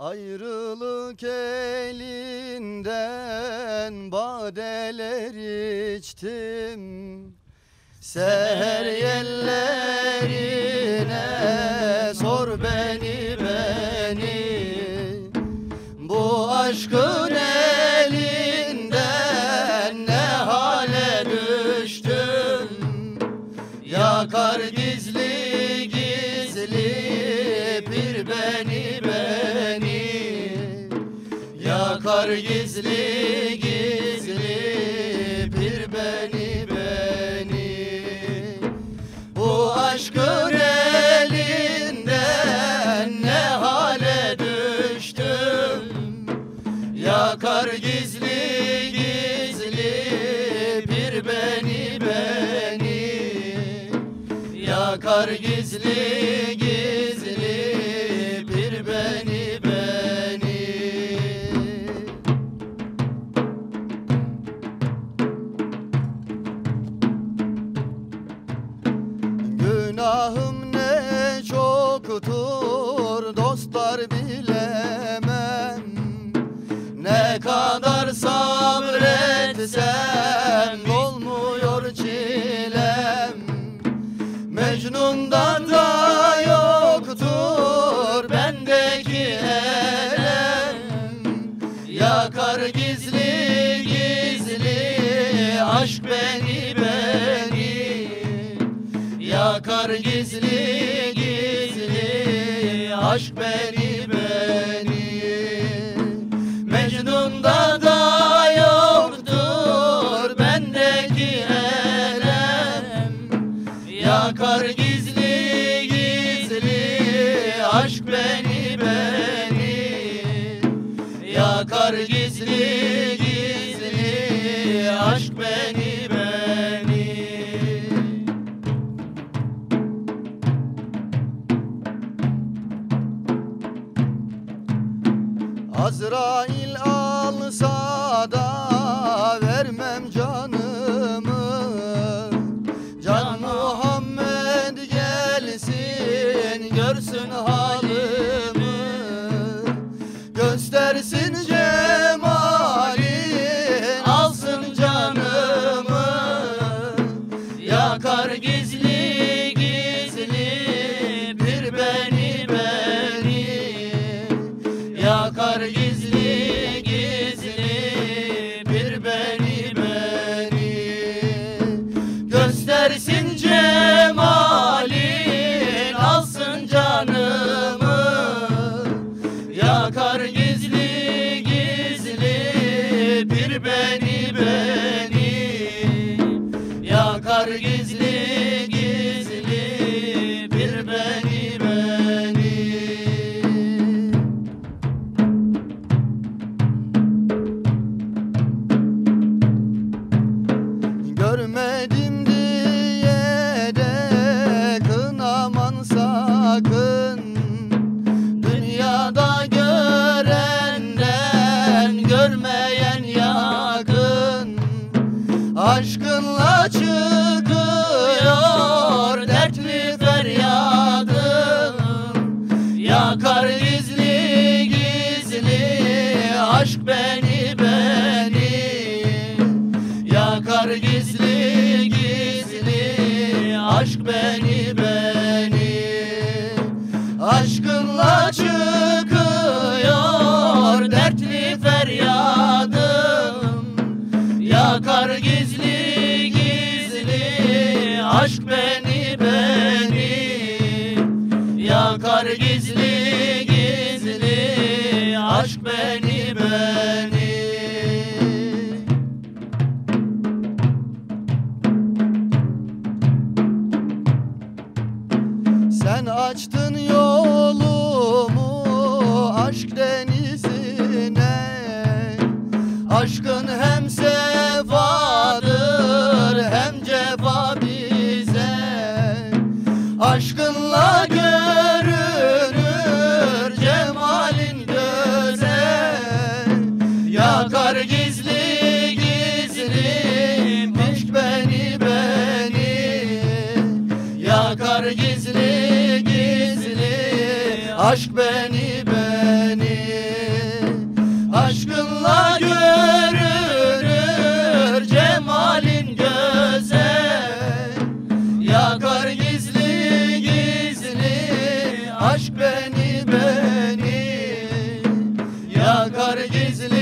Ayrılık elinden badeler içtim. Seher yerlerine Yakar gizli gizli bir beni beni. Bu aşkın elinden ne hale düştüm? Yakar gizli gizli bir beni beni. Yakar gizli çoktur dostlar bilemem. Ne kadar sabretsem olmuyor çilem. Mecnun'dan da yoktur bendeki elem. Yakar gizli gizli aşk beni beni. Yakar gizli gizli aşk beni beni. Mecnun'da da yoktur bendeki elem. Yakar gizli gizli. Aşk beni beni. Yakar gizli gizli. Aşk beni Azrail alsa da vermem canımı Yakar gizli gizli bir beni beni. Göstersin cemalin alsın canımı. Yakar gizli gizli bir beni beni Aşkınla çıkıyor dertli feryadım Yakar gizli gizli aşk beni beni. Yakar gizli gizli aşk beni beni Yakar gizli gizli. Aşk beni beni Yakar gizli gizli. Aşk beni beni. Sen açtın yolumu aşk denizine. Aşkın hem sefadır gizli gizli aşk beni beni. Aşkınla görünür cemalin güzel yakar gizli gizli aşk beni beni. Yakar gizli